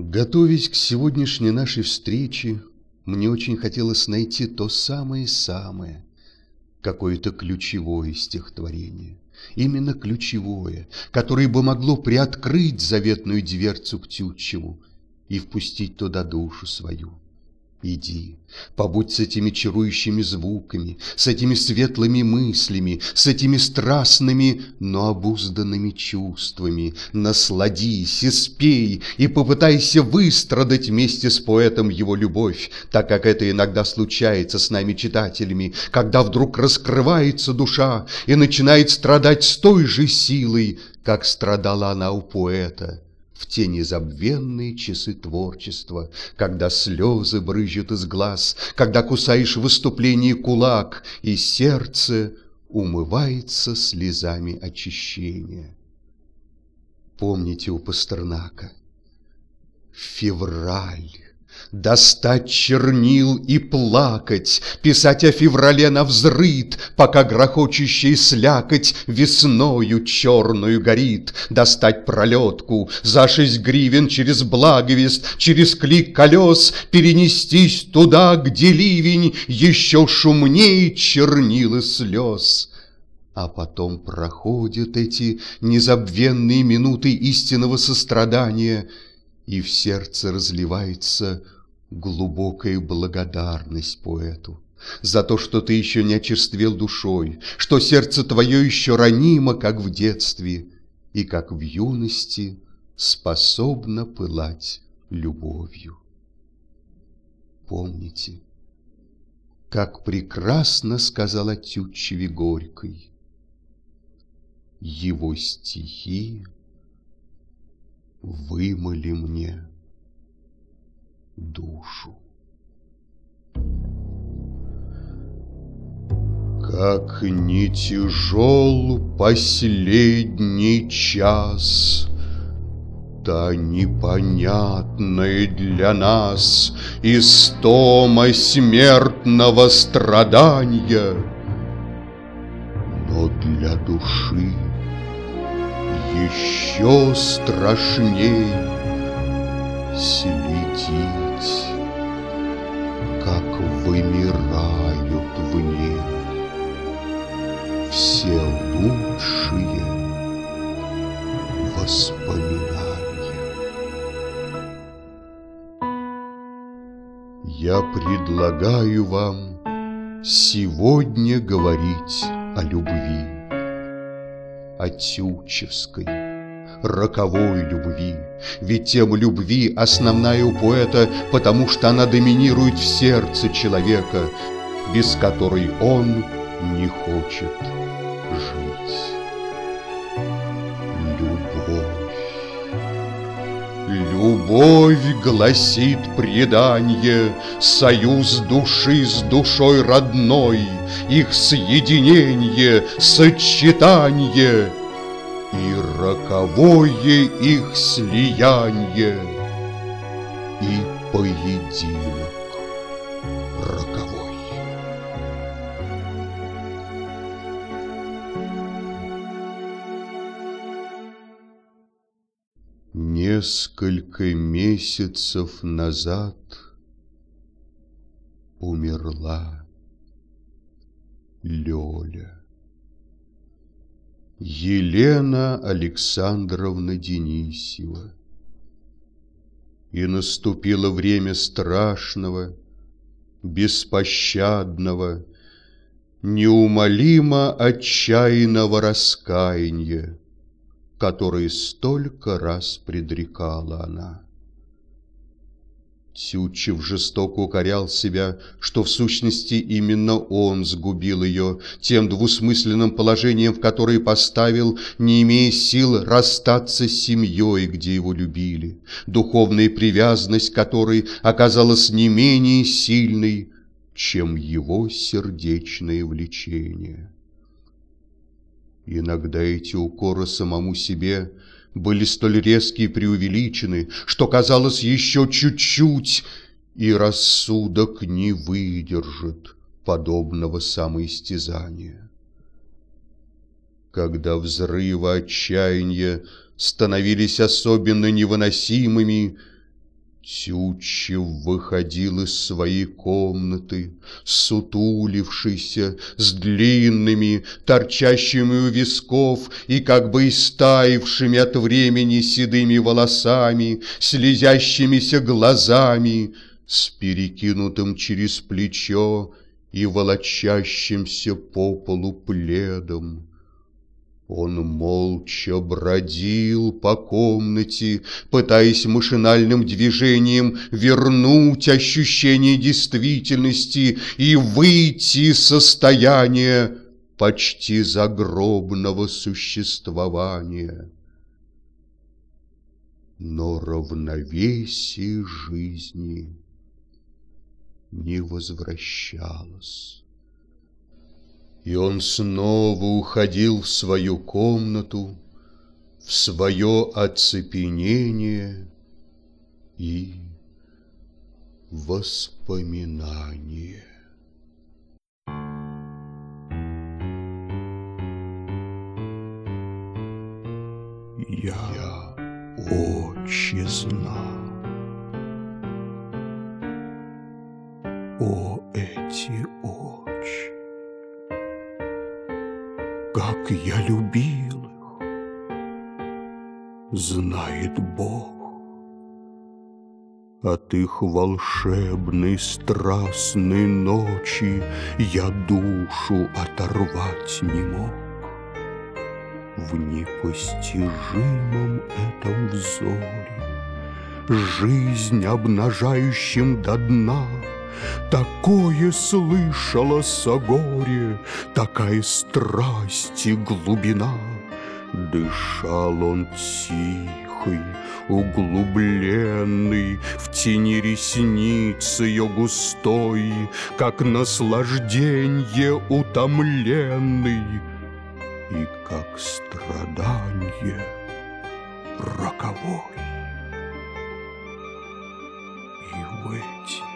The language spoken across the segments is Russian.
Готовясь к сегодняшней нашей встрече, мне очень хотелось найти то самое-самое, какое-то ключевое стихотворение. Именно ключевое, которое бы могло приоткрыть заветную дверцу к Тютчеву и впустить туда душу свою. Иди, побудь с этими чарующими звуками, с этими светлыми мыслями, с этими страстными, но обузданными чувствами. Насладись и спей, и попытайся выстрадать вместе с поэтом его любовь, так как это иногда случается с нами читателями, когда вдруг раскрывается душа и начинает страдать с той же силой, как страдала она у поэта в те незабвенные часы творчества, когда слезы брызжут из глаз, когда кусаешь в выступлении кулак, и сердце умывается слезами очищения. Помните у Пастернака? Февраль. Достать чернил и плакать, Писать о феврале на взрыт, Пока грохочущая слякоть Весною черную горит. Достать пролетку, за шесть гривен Через благовест, через клик колес Перенестись туда, где ливень Еще шумнее чернил и слез. А потом проходят эти незабвенные минуты истинного сострадания, И в сердце разливается глубокая благодарность поэту за то, что ты еще не очерствел душой, что сердце твое еще ранимо, как в детстве, и как в юности способно пылать любовью. Помните, как прекрасно сказала Тютчеве Горькой, его стихи вымыли мне душу. Как не тяжел последний час, Та непонятная для нас Истома смертного страдания, Но для души еще страшней следить как вымирают в ней все лучшие воспоминания. Я предлагаю вам сегодня говорить о любви, о Тютчевской, роковой любви. Ведь тема любви основная у поэта, потому что она доминирует в сердце человека, без которой он не хочет жить. Любовь, гласит предание, Союз души с душой родной, Их соединение, сочетание — и роковое их слияние, и поединок Несколько месяцев назад умерла Лёля. Елена Александровна Денисева. И наступило время страшного, беспощадного, неумолимо отчаянного раскаяния, которое столько раз предрекала она. Тютчев жестоко укорял себя, что в сущности именно он сгубил ее тем двусмысленным положением, в которое поставил, не имея сил расстаться с семьей, где его любили, духовная привязанность которой оказалась не менее сильной, чем его сердечное влечение. Иногда эти укоры самому себе – были столь резкие и преувеличены, что казалось еще чуть-чуть, и рассудок не выдержит подобного самоистязания. Когда взрывы отчаяния становились особенно невыносимыми, Тютчев выходил из своей комнаты, сутулившийся, с длинными, торчащими у висков и как бы истаившими от времени седыми волосами, слезящимися глазами, с перекинутым через плечо и волочащимся по полу пледом. Он молча бродил по комнате, пытаясь машинальным движением вернуть ощущение действительности и выйти из состояния почти загробного существования. Но равновесие жизни не возвращалось. И он снова уходил в свою комнату, в свое оцепенение и воспоминание. Я, Я отчизна. Как я любил их, знает Бог. От их волшебной страстной ночи Я душу оторвать не мог. В непостижимом этом взоре, Жизнь обнажающим до дна — Такое слышалось о горе, Такая страсть и глубина. Дышал он тихий, углубленный В тени ресниц ее густой, Как наслажденье утомленный И как страдание роковой. И в эти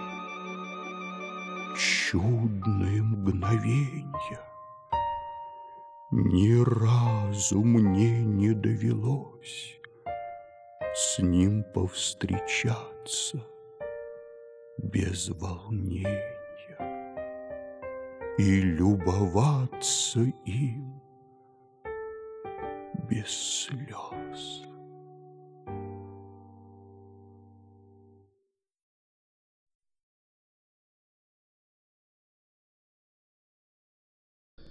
чудные мгновенья. Ни разу мне не довелось С ним повстречаться без волнения И любоваться им без слез.